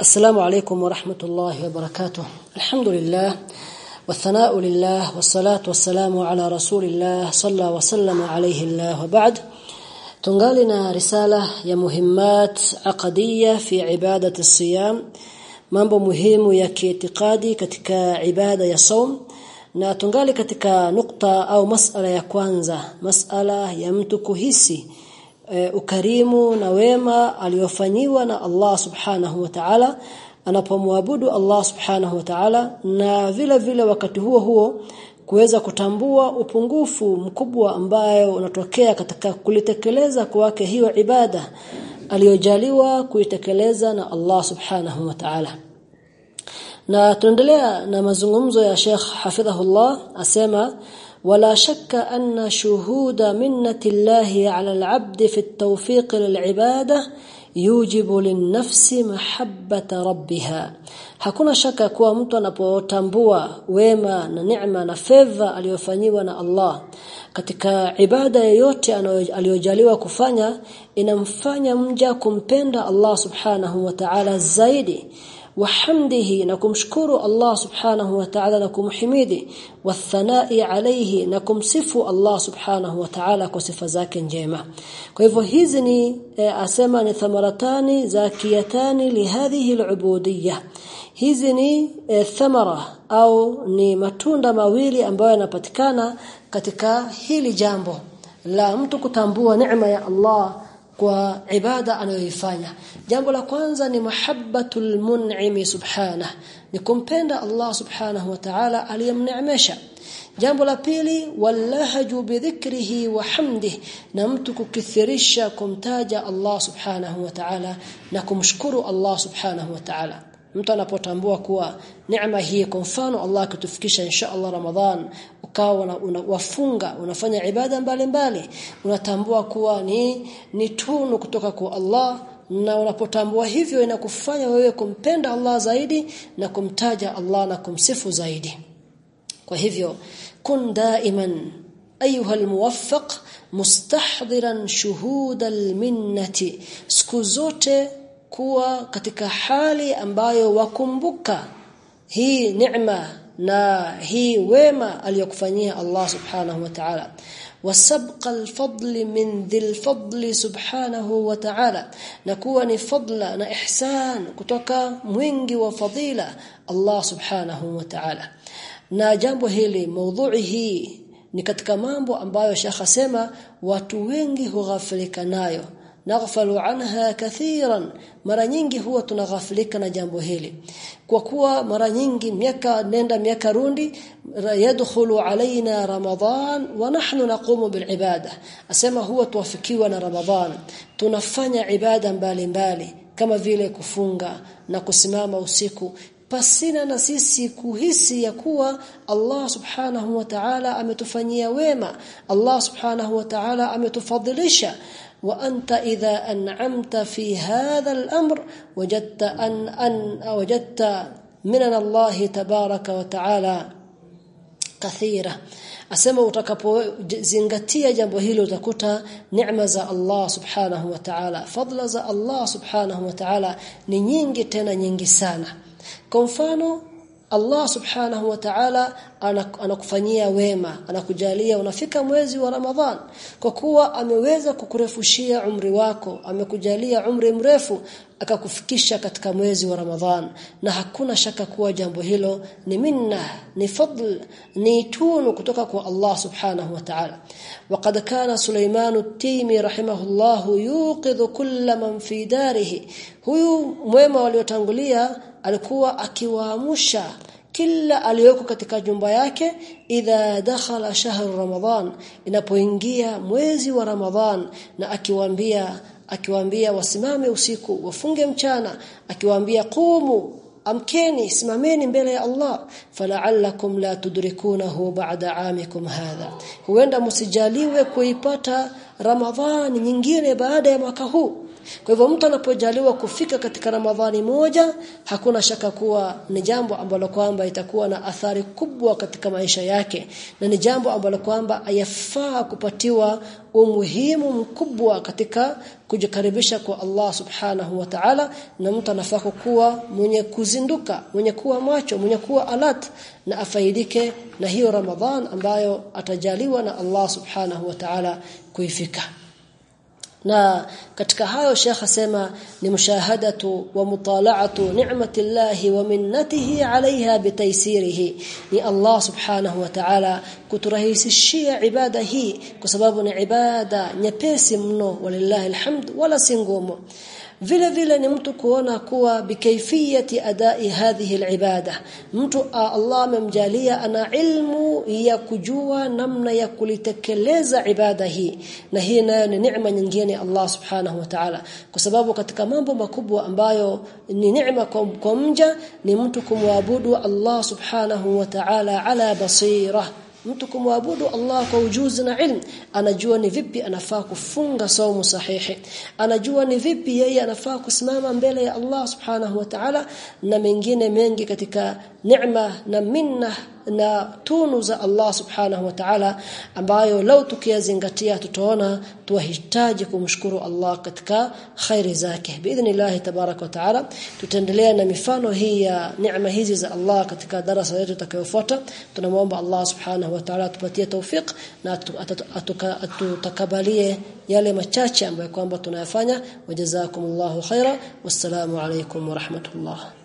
السلام عليكم ورحمة الله وبركاته الحمد لله والثناء لله والصلاة والسلام على رسول الله صلى وسلم عليه الله وبعد تنقلنا رسالة يا مهمات عقدية في عبادة الصيام mambo muhimu ya kiitikadi katika ibada ya saum na tungali katika nukta au masala ya kwanza masala ya mtu kuhisi e, ukarimu na wema aliyofanyiwa na Allah subhanahu wa ta'ala. Anapomwabudu Allah subhanahu wa ta'ala na vile vile wakati huo huo kuweza kutambua upungufu mkubwa ambayo unatokea katika kulitekeleza kwake hiyo ibada aliyojaliwa kuitekeleza na Allah subhanahu wa ta'ala. Na tuendelea na mazungumzo ya Sheikh Hafidhahullah asema ولا شك أن شهود منة الله على العبد في التوفيق للعبادة يوجب للنفس محبة ربها hakuna shaka kuwa mtu anapotambua wema na neema na fedha aliyofanyiwa na Allah katika ibada yoyote aliyojaliwa kufanya inamfanya mja kumpenda Allah subhanahu wa ta'ala zaidi wa hamdihi na kumshukuru Allah subhanahu wa ta'ala na kumhimidi wa thana'i alayhi na kumsifu Allah subhanahu wa ta'ala kwa sifa zake njema. Kwa hivyo hizi ni e, asema ni thamaratani zakiyatani lihadhihi alubudiyya. Hizi ni eh, thamara au ni matunda mawili ambayo yanapatikana katika hili jambo. La mtu kutambua neema ya Allah kwa ibada anayoifanya. Jambo la kwanza ni mahabbatul mun'imi subhanahu. Ni kumpenda Allah subhanahu wa ta'ala aliyemneemesha. Jambo la pili wallahaju bidhikrihi wa hamdihi. Na mtu kukithirisha kumtaja Allah subhanahu wa ta'ala na kumshukuru Allah subhanahu wa ta'ala mtu anapotambua kuwa neema hii kwa mfano Allah akitufikisha insha Allah Ramadhan ukawa na una, unafanya ibada mbalimbali unatambua kuwa ni ni tunu kutoka kwa Allah na unapotambua hivyo inakufanya wewe kumpenda Allah zaidi na kumtaja Allah na kumsifu zaidi. Kwa hivyo kun daiman ايها الموفق مستحضرا شهود المنه siku kuwa katika hali ambayo wakumbuka hii neema na hii wema aliyokufanyia Allah subhanahu wa ta'ala. Wasabqa alfadl min dhil fadl subhanahu wa ta'ala. Na kuwa ni fadla na ihsan kutoka mwingi wa fadila Allah subhanahu wa ta'ala. Na jambo hili maudhui hii ni katika mambo ambayo shekha sema watu wengi hughafilika nayo naghfalu anha kathiran. Mara nyingi huwa tunaghafilika na jambo hili. Kwa kuwa mara nyingi miaka nenda miaka rundi yadkhulu alaina ramadhan wa nahnu naqumu bil ibada. Asema huwa tuwafikiwa na ramadhan tunafanya ibada mbalimbali kama vile kufunga na kusimama usiku. Pasina na sisi kuhisi ya kuwa Allah subhanahu wa ta'ala ametufanyia wema. Allah subhanahu wa ta'ala ametufadhilisha وانت اذا انعمت في هذا الامر وجدت ان ان وجدت من الله تبارك وتعالى كثيره asema utakapozingatia jambo hilo utakuta neema za Allah subhanahu wa ta'ala fadla za Allah subhanahu wa ta'ala ni nyingi tena nyingi sana kwa mfano Allah subhanahu wa ta'ala anakufanyia wema anakujalia unafika mwezi wa Ramadhan. Kwa kuwa ameweza kukurefushia umri wako amekujalia umri mrefu akakufikisha katika mwezi wa Ramadhan. Na hakuna shaka kuwa jambo hilo ni minna ni fadl ni tunu kutoka kwa Allah subhanahu wa ta'ala. Waqad kana Suleiman at-Timi rahimahullahu yuqidhu kulla man fi darihi. Huyu mwema waliotangulia alikuwa akiwaamusha kila aliyoko katika jumba yake idha dakhala shahr Ramadhan inapoingia mwezi wa Ramadhan na akiwaambia akiwaambia wasimame usiku wafunge mchana akiwaambia qumu amkeni simameni mbele ya Allah fala'allakum la tudrikunahu ba'da amikum hadha. Huenda msijaliwe kuipata ramadhani nyingine baada ya mwaka huu. Kwa hivyo mtu anapojaliwa kufika katika ramadhani moja hakuna shaka kuwa ni jambo ambalo kwamba itakuwa na athari kubwa katika maisha yake na ni jambo ambalo kwamba ayafaa kupatiwa umuhimu mkubwa katika kujikaribisha kwa Allah subhanahu wa ta'ala na mtu anafaa kuwa mwenye kuzinduka mwenye kuwa macho mwenye kuwa alat na afaidike na hiyo Ramadhan ambayo atajaliwa na Allah subhanahu wa ta'ala kuifika. Na katika hayo Sheikh asema ni mushahadatu wa mutala'atu ni'matillahi wa minnatihi 'alayha bitaysirihi. Ni Allah subhanahu wa ta'ala kuturahisishia ibada hii kwa sababu ni ibada nyepesi mno walillahi alhamd wala si ngumu vile vile ni mtu kuona kuwa bikaifiyati adai hadhihi alibada. Mtu Allah amemjalia ana ilmu ya kujua namna ya kulitekeleza ibada hii. Na hii nayo ni neema nyingine Allah subhanahu wa ta'ala. Kwa sababu katika mambo makubwa ambayo ni neema kwa, mja ni mtu kumwabudu Allah subhanahu wa ta'ala ala basira mtu kumwabudu Allah kwa ujuzi na ilmu anajua ni vipi anafaa kufunga saumu sahihi. Anajua ni vipi yeye anafaa kusimama mbele ya Allah subhanahu wa ta'ala na mengine mengi katika neema na minna na tunu za Allah subhanahu wa ta'ala ambayo lau tukiyazingatia tutaona tuwahitaji kumshukuru Allah katika khairi zake. Biidhnillah tabarak wa ta'ala tutaendelea na mifano hii ya neema hizi za Allah katika darasa letu tutakayofuata tunamuomba Allah subhanahu wa ta'ala atupatie tawfik na atutakabalie yale machache ambayo kwamba tunayafanya. Wajazakumullahu khaira wassalamu alaykum wa rahmatullah